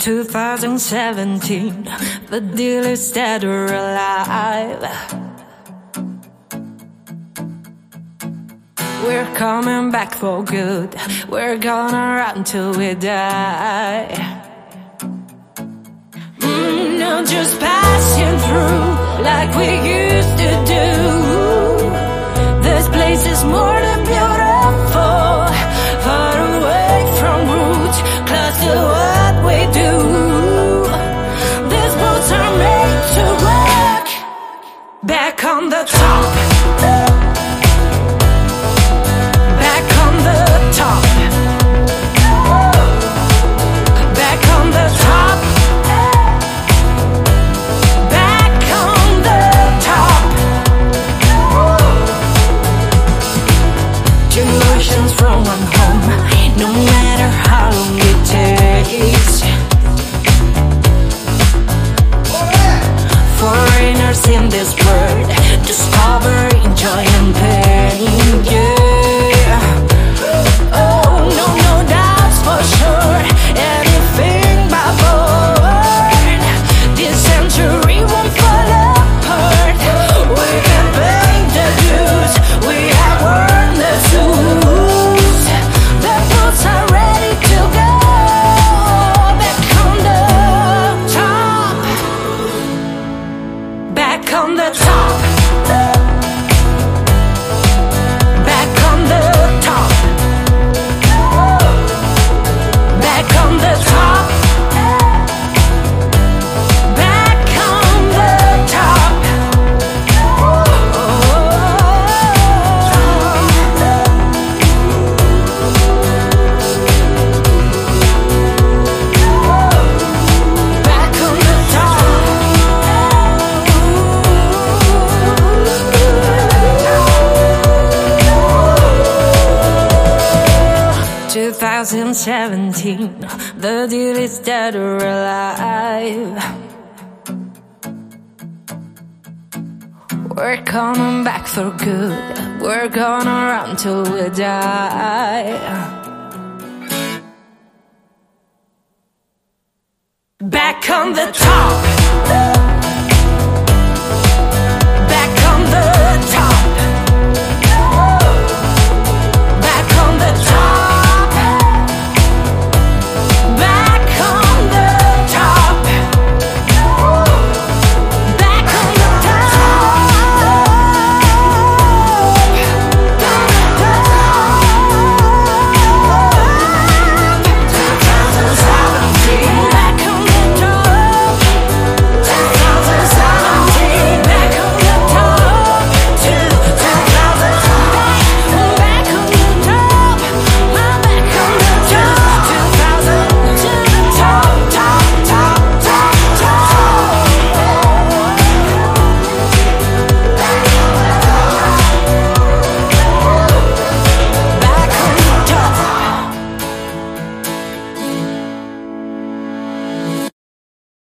2017, the deal is dead or alive. We're coming back for good. We're gonna run till we die. Mm, just passing through like we used to on the top. 2017. The deal is dead or alive. We're coming back for good. We're gonna run till we die. Back on the top.